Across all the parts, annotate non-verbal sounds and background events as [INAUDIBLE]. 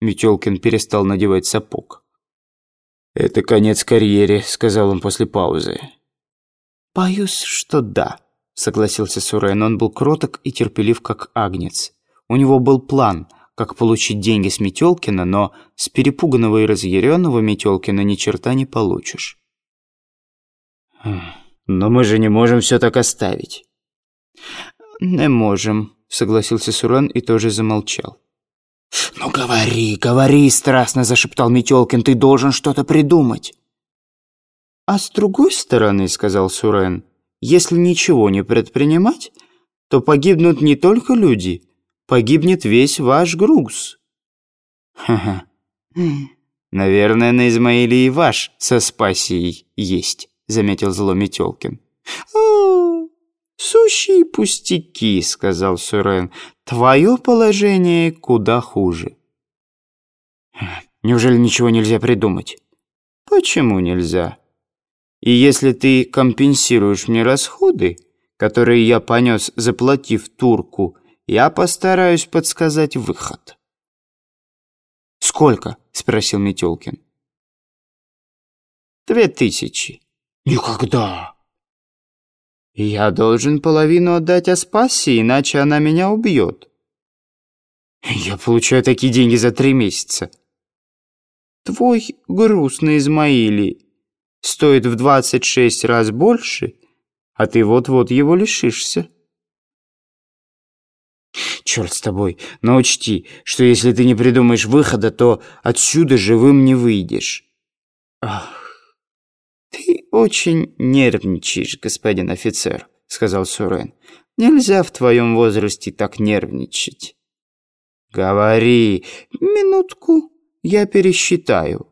Метелкин перестал надевать сапог. «Это конец карьере», — сказал он после паузы. «Боюсь, что да», — согласился Сурен. Он был кроток и терпелив, как агнец. У него был план, как получить деньги с Метелкина, но с перепуганного и разъяренного Метелкина ни черта не получишь. «Хм, «Но мы же не можем все так оставить». «Не можем», — согласился Сурен и тоже замолчал. «Ну говори, говори!» — страстно зашептал Метелкин. «Ты должен что-то придумать!» «А с другой стороны, — сказал Сурен, — если ничего не предпринимать, то погибнут не только люди, погибнет весь ваш груз». «Ха-ха! Наверное, на Измаиле и ваш со Спасией есть», — заметил зло Метелкин. «О, сущие пустяки», — сказал Сурен. Твое положение куда хуже. Неужели ничего нельзя придумать? Почему нельзя? И если ты компенсируешь мне расходы, которые я понес, заплатив турку, я постараюсь подсказать выход. «Сколько?» — спросил Метелкин. «Две тысячи». «Никогда!» «Я должен половину отдать Аспасе, иначе она меня убьет». «Я получаю такие деньги за три месяца». «Твой груз на Измаиле стоит в двадцать шесть раз больше, а ты вот-вот его лишишься». «Черт с тобой, но учти, что если ты не придумаешь выхода, то отсюда живым не выйдешь». «Ах, «Ты очень нервничаешь, господин офицер», — сказал Сурен. «Нельзя в твоем возрасте так нервничать». «Говори. Минутку, я пересчитаю».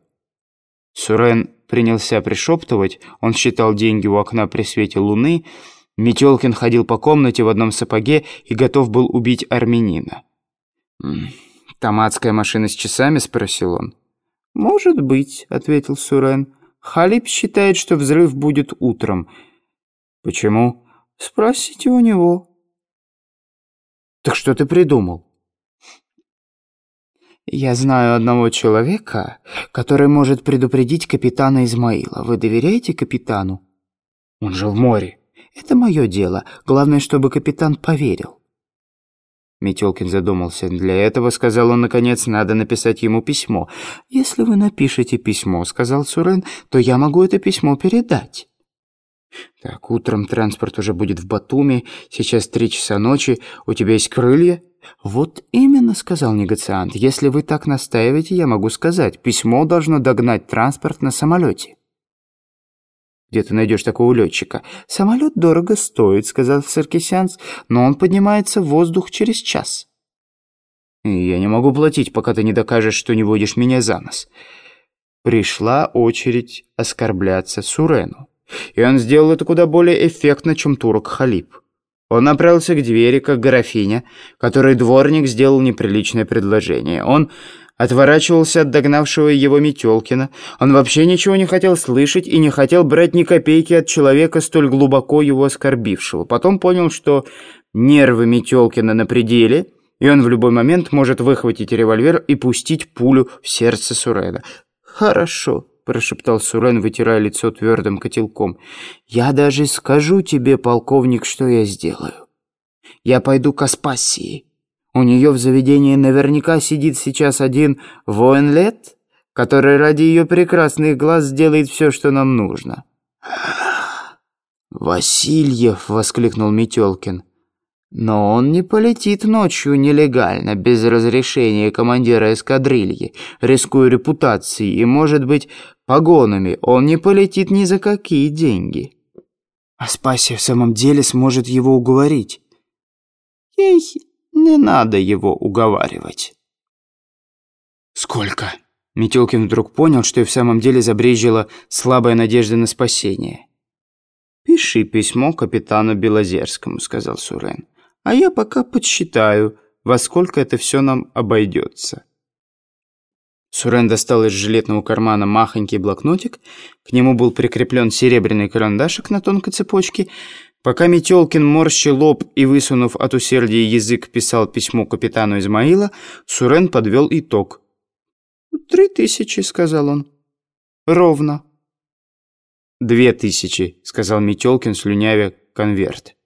Сурен принялся пришептывать, он считал деньги у окна при свете луны. Метелкин ходил по комнате в одном сапоге и готов был убить армянина. «Томатская машина с часами?» — спросил он. «Может быть», — ответил Сурен. Халип считает, что взрыв будет утром. Почему? Спросите у него. Так что ты придумал? Я знаю одного человека, который может предупредить капитана Измаила. Вы доверяете капитану? Он же в море. Это мое дело. Главное, чтобы капитан поверил. Метелкин задумался. «Для этого, — сказал он, наконец, — надо написать ему письмо. Если вы напишете письмо, — сказал Сурен, — то я могу это письмо передать». «Так, утром транспорт уже будет в Батуми, сейчас три часа ночи, у тебя есть крылья?» «Вот именно», — сказал негациант, — «если вы так настаиваете, я могу сказать, письмо должно догнать транспорт на самолете». «Где ты найдешь такого летчика?» «Самолет дорого стоит», — сказал Саркисянц, «но он поднимается в воздух через час». «Я не могу платить, пока ты не докажешь, что не водишь меня за нос». Пришла очередь оскорбляться Сурену. И он сделал это куда более эффектно, чем турок Халип. Он направился к двери, как графиня, которой дворник сделал неприличное предложение. Он отворачивался от догнавшего его Метелкина. Он вообще ничего не хотел слышать и не хотел брать ни копейки от человека, столь глубоко его оскорбившего. Потом понял, что нервы Метелкина на пределе, и он в любой момент может выхватить револьвер и пустить пулю в сердце Сурена. «Хорошо», — прошептал Сурен, вытирая лицо твердым котелком. «Я даже скажу тебе, полковник, что я сделаю. Я пойду к Аспасии». У нее в заведении наверняка сидит сейчас один воин-лет, который ради ее прекрасных глаз сделает все, что нам нужно». «Васильев!» — воскликнул Метелкин. «Но он не полетит ночью нелегально, без разрешения командира эскадрильи, рискуя репутацией и, может быть, погонами. Он не полетит ни за какие деньги». «Аспасия в самом деле сможет его уговорить». «Ей не надо его уговаривать. «Сколько?» Метелкин вдруг понял, что и в самом деле забрежила слабая надежда на спасение. «Пиши письмо капитану Белозерскому», — сказал Сурен. «А я пока подсчитаю, во сколько это все нам обойдется». Сурен достал из жилетного кармана махонький блокнотик, к нему был прикреплен серебряный карандашик на тонкой цепочке — Пока Метелкин, морщил лоб и, высунув от усердия язык, писал письмо капитану Измаила, Сурен подвел итог. три тысячи», — сказал он. «Ровно». «Две тысячи», — сказал Метелкин, слюнявя конверт.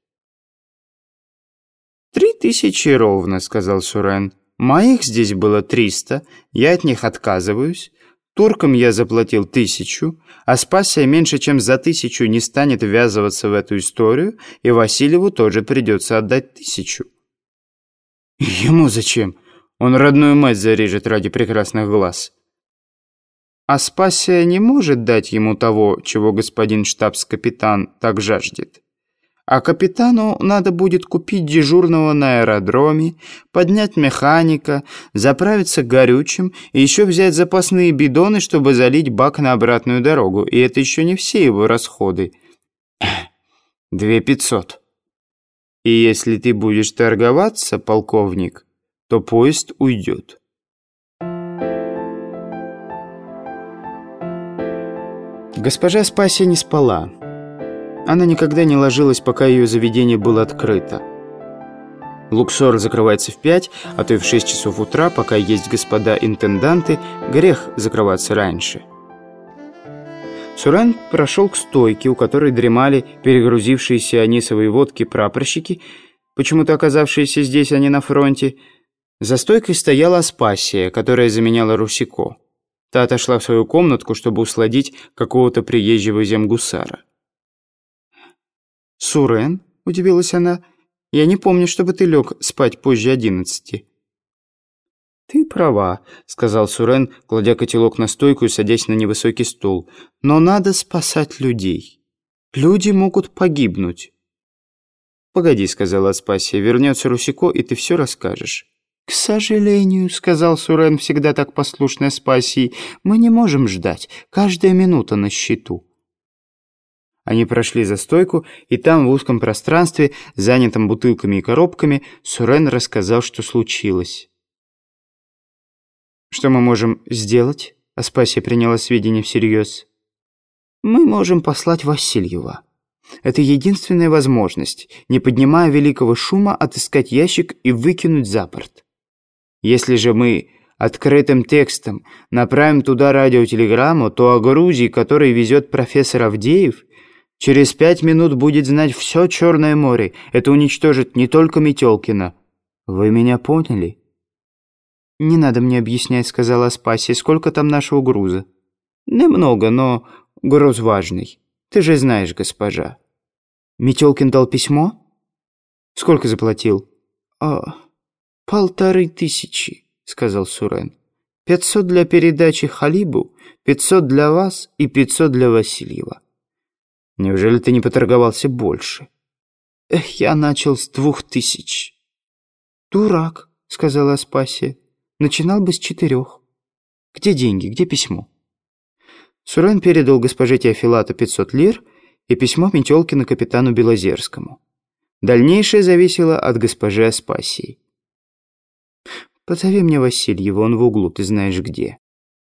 «Три тысячи ровно», — сказал Сурен. «Моих здесь было триста, я от них отказываюсь. Туркам я заплатил тысячу, а Спасия меньше чем за тысячу не станет ввязываться в эту историю, и Васильеву тоже придется отдать тысячу». «Ему зачем? Он родную мать зарежет ради прекрасных глаз». Аспасия не может дать ему того, чего господин штабс-капитан так жаждет. А капитану надо будет купить дежурного на аэродроме, поднять механика, заправиться горючим и еще взять запасные бидоны, чтобы залить бак на обратную дорогу. И это еще не все его расходы. [CLEARS THROAT] Две пятьсот. И если ты будешь торговаться, полковник, то поезд уйдет. Госпожа Спасия не спала. Она никогда не ложилась, пока ее заведение было открыто. Луксор закрывается в пять, а то и в шесть часов утра, пока есть господа интенданты, грех закрываться раньше. Сурен прошел к стойке, у которой дремали перегрузившиеся анисовые водки прапорщики, почему-то оказавшиеся здесь, а не на фронте. За стойкой стояла Аспасия, которая заменяла Русико. Та отошла в свою комнатку, чтобы усладить какого-то приезжего земгусара. «Сурен?» – удивилась она. «Я не помню, чтобы ты лег спать позже одиннадцати». «Ты права», – сказал Сурен, кладя котелок на стойку и садясь на невысокий стул. «Но надо спасать людей. Люди могут погибнуть». «Погоди», – сказала Аспасия, – «вернется Русико, и ты все расскажешь». «К сожалению», — сказал Сурен, всегда так послушный Спасий, «мы не можем ждать. Каждая минута на счету». Они прошли за стойку, и там, в узком пространстве, занятом бутылками и коробками, Сурен рассказал, что случилось. «Что мы можем сделать?» — Аспасия приняла сведения всерьез. «Мы можем послать Васильева». Это единственная возможность, не поднимая великого шума, отыскать ящик и выкинуть за борт. Если же мы открытым текстом направим туда радиотелеграмму, то о Грузии, который везет профессор Авдеев, через пять минут будет знать все Черное море. Это уничтожит не только Метелкина. Вы меня поняли? «Не надо мне объяснять», — сказала Спаси, — «сколько там нашего груза?» «Немного, но груз важный. Ты же знаешь, госпожа». «Метелкин дал письмо?» «Сколько заплатил?» «А, «Полторы тысячи», — сказал Сурен. «Пятьсот для передачи Халибу, пятьсот для вас и пятьсот для Васильева». «Неужели ты не поторговался больше?» «Эх, я начал с двух тысяч». «Дурак», — сказала Аспасия. «Начинал бы с четырех». «Где деньги? Где письмо?» Сурен передал госпоже Теофилату пятьсот лир и письмо Метелкина капитану Белозерскому. Дальнейшее зависело от госпожи Аспасии. «Позови мне Васильева, он в углу, ты знаешь где».